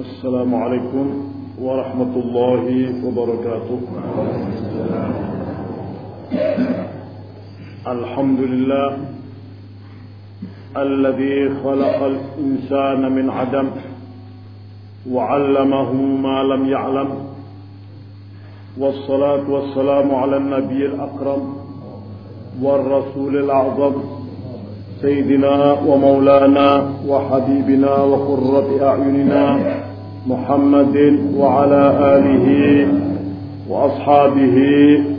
السلام عليكم ورحمة الله وبركاته. الحمد لله الذي خلق الإنسان من عدم وعلمه ما لم يعلم. والصلاة والسلام على النبي الأكرم والرسول الأعظم سيدنا ومولانا وحبيبنا وقرة أعيننا محمد وعلى آله وأصحابه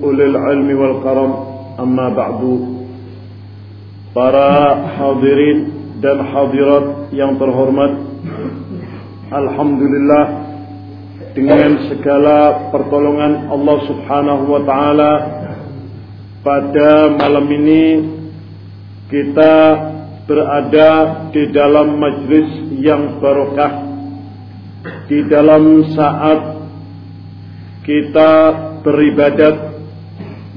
أولي العلم والكرم أما بعد para hadirin dan hadirat yang terhormat Alhamdulillah dengan segala pertolongan Allah subhanahu wa ta'ala pada malam ini kita berada di dalam majlis yang barokah di dalam saat kita beribadat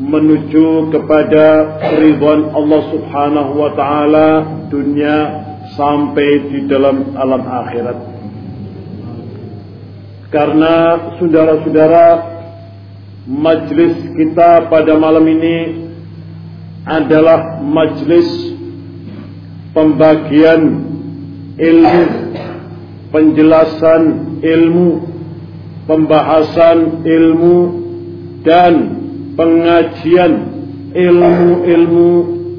menuju kepada ridwan Allah Subhanahu wa taala dunia sampai di dalam alam akhirat. Karena saudara-saudara majlis kita pada malam ini adalah majlis pembagian ilmu, penjelasan ilmu, pembahasan ilmu dan pengajian ilmu-ilmu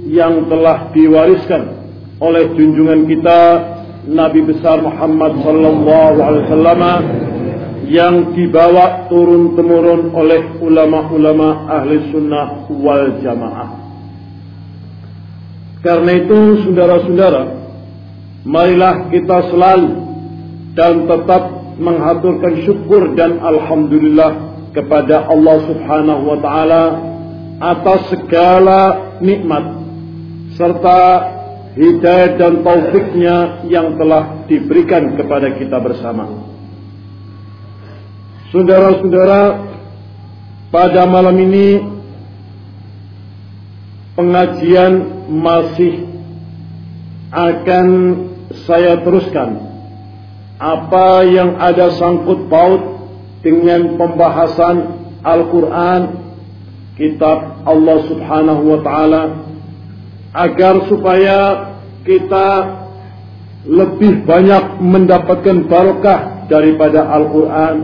yang telah diwariskan oleh junjungan kita Nabi besar Muhammad sallallahu alaihi wasallam yang dibawa turun temurun oleh ulama-ulama ahli sunnah wal jamaah. Karena itu saudara-saudara, marilah kita selalu dan tetap menghaturkan syukur dan alhamdulillah kepada Allah Subhanahu wa taala atas segala nikmat serta hidayah dan taufiknya yang telah diberikan kepada kita bersama. Saudara-saudara, pada malam ini pengajian masih akan saya teruskan apa yang ada sangkut paut dengan pembahasan Al-Quran kitab Allah subhanahu wa ta'ala agar supaya kita lebih banyak mendapatkan barokah daripada Al-Quran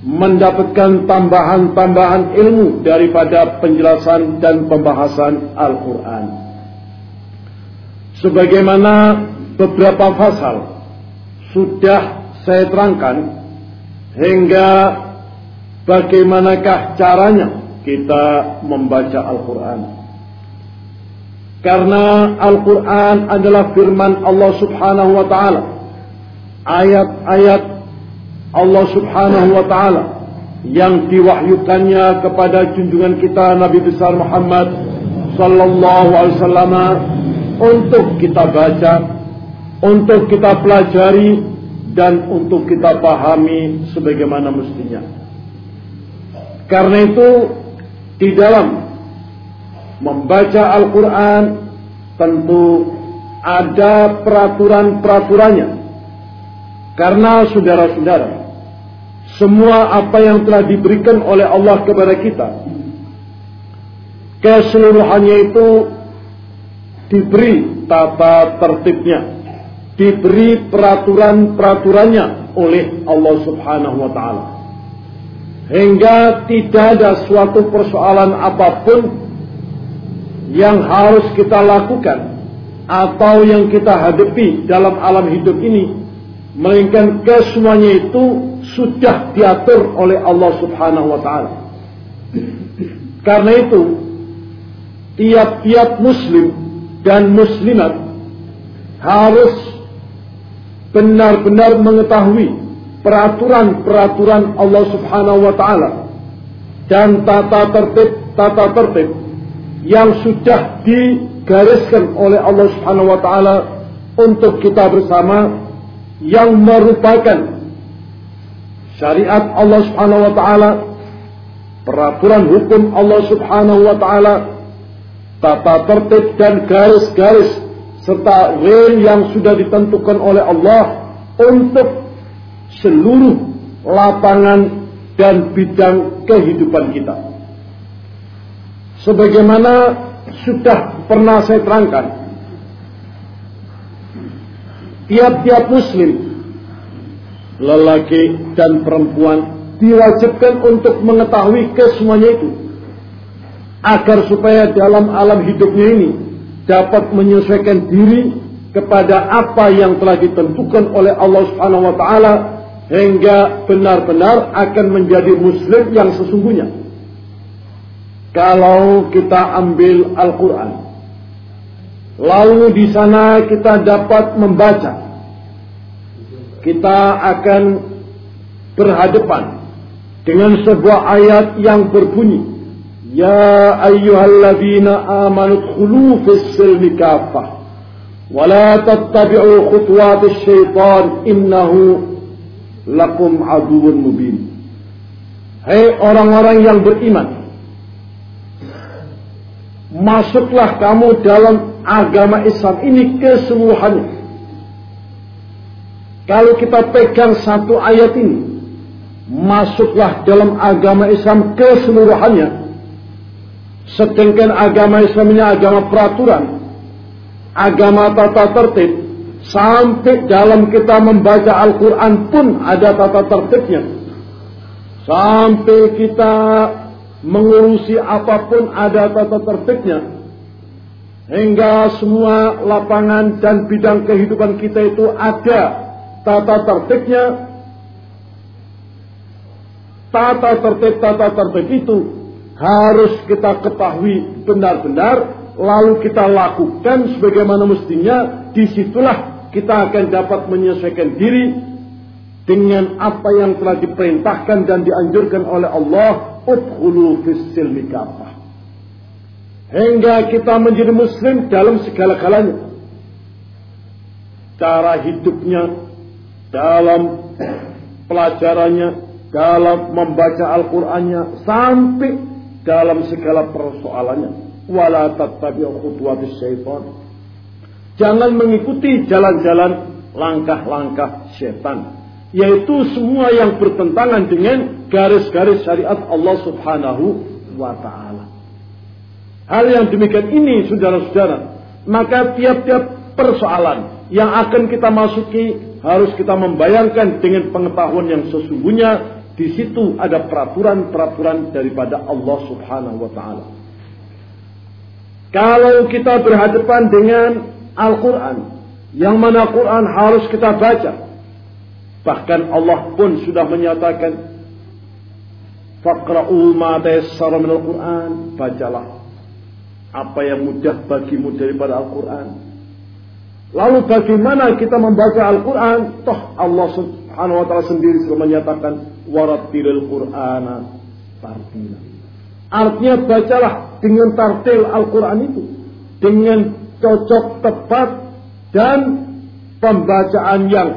mendapatkan tambahan-tambahan ilmu daripada penjelasan dan pembahasan Al-Quran. Sebagaimana beberapa pasal sudah saya terangkan hingga bagaimanakah caranya kita membaca Al-Quran. Karena Al-Quran adalah firman Allah subhanahu wa ta'ala. Ayat-ayat Allah Subhanahu wa taala yang diwahyukannya kepada junjungan kita Nabi besar Muhammad sallallahu alaihi wasallam untuk kita baca, untuk kita pelajari dan untuk kita pahami sebagaimana mestinya. Karena itu di dalam membaca Al-Qur'an tentu ada peraturan-peraturannya. Karena saudara-saudara semua apa yang telah diberikan oleh Allah kepada kita keseluruhannya itu diberi tata tertibnya diberi peraturan-peraturannya oleh Allah Subhanahu wa taala hingga tidak ada suatu persoalan apa pun yang harus kita lakukan atau yang kita hadapi dalam alam hidup ini melainkan kesemuanya itu sudah diatur oleh Allah Subhanahu wa taala. Karena itu tiap-tiap muslim dan muslimat harus benar-benar mengetahui peraturan-peraturan Allah Subhanahu wa taala dan tata tertib tata tertib yang sudah digariskan oleh Allah Subhanahu wa taala untuk kita bersama yang merupakan syariat Allah Subhanahu wa taala, peraturan hukum Allah Subhanahu wa taala, tata tertib dan garis-garis serta way yang sudah ditentukan oleh Allah untuk seluruh lapangan dan bidang kehidupan kita. Sebagaimana sudah pernah saya terangkan, tiap-tiap muslim, lelaki dan perempuan diwajibkan untuk mengetahui kesemuanya itu agar supaya dalam alam hidupnya ini dapat menyesuaikan diri kepada apa yang telah ditentukan oleh Allah Subhanahu wa taala hingga benar-benar akan menjadi muslim yang sesungguhnya. Kalau kita ambil Al-Qur'an lalu di sana kita dapat membaca kita akan berhadapan dengan sebuah ayat yang berbunyi يا أيها الذين آمنوا ادخلوا في السلم كافة ولا تتبعوا خطوات الشيطان إنه lakum aduun mubin. Hei orang-orang yang beriman. Masuklah kamu dalam agama Islam ini keseluruhannya. Kalau kita pegang satu ayat ini. Masuklah dalam agama Islam keseluruhannya. Sedangkan agama Islam ini agama peraturan. Agama tata tertib. Sampai dalam kita membaca Al-Quran pun ada tata tertibnya. Sampai kita mengurusi apa pun ada tata tertibnya. Hingga semua lapangan dan bidang kehidupan kita itu ada tata tertibnya. Tata tertib-tata tertib itu harus kita ketahui benar-benar lalu kita lakukan sebagaimana mestinya. Di situlah kita akan dapat menyesuaikan diri dengan apa yang telah diperintahkan dan dianjurkan oleh Allah. Udkhulu fis hingga kita menjadi muslim dalam segala kalanya. Cara hidupnya dalam pelajarannya dalam membaca Al-Qur'annya sampai dalam segala persoalannya. Wala tattabi'u khutuwatis syaitan. Jangan mengikuti jalan-jalan langkah-langkah setan. Yaitu semua yang bertentangan dengan garis-garis syariat Allah subhanahu wa ta'ala. Hal yang demikian ini saudara-saudara. Maka tiap-tiap persoalan yang akan kita masuki harus kita membayangkan dengan pengetahuan yang sesungguhnya di situ ada peraturan-peraturan daripada Allah Subhanahu wa taala. Kalau kita berhadapan dengan Al-Qur'an, yang mana Quran harus kita baca. Bahkan Allah pun sudah menyatakan Faqra'u ma tayassara al Qur'an, bacalah apa yang mudah bagimu daripada Al-Qur'an. Lalu bagaimana kita membaca Al-Quran? Toh Allah Subhanahu wa taala sendiri sudah menyatakan warattilil Qur'ana tartila. Artinya bacalah dengan tartil Al-Quran itu dengan cocok tepat dan pembacaan yang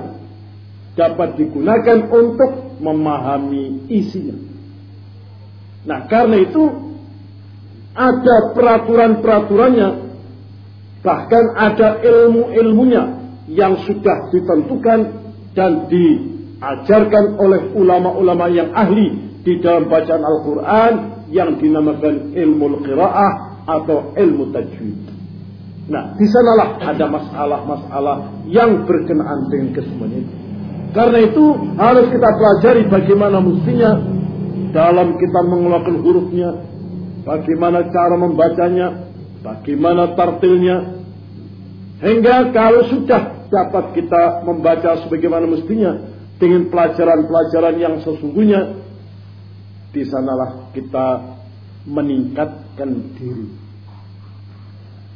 dapat digunakan untuk memahami isinya. Nah, karena itu ada peraturan-peraturannya, bahkan ada ilmu-ilmunya yang sudah ditentukan dan di diajarkan oleh ulama-ulama yang ahli di dalam bacaan Al-Quran yang dinamakan ilmu qiraah atau ilmu tajwid. Nah, di sanalah ada masalah-masalah yang berkenaan dengan kesemuanya. Karena itu harus kita pelajari bagaimana mestinya dalam kita mengeluarkan hurufnya, bagaimana cara membacanya, bagaimana tartilnya, hingga kalau sudah dapat kita membaca sebagaimana mestinya, dengan pelajaran-pelajaran yang sesungguhnya di sanalah kita meningkatkan diri.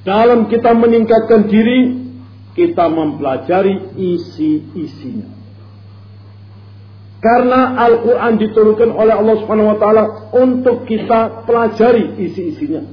Dalam kita meningkatkan diri, kita mempelajari isi-isinya. Karena Al-Quran diturunkan oleh Allah Subhanahu wa Ta'ala untuk kita pelajari isi-isinya.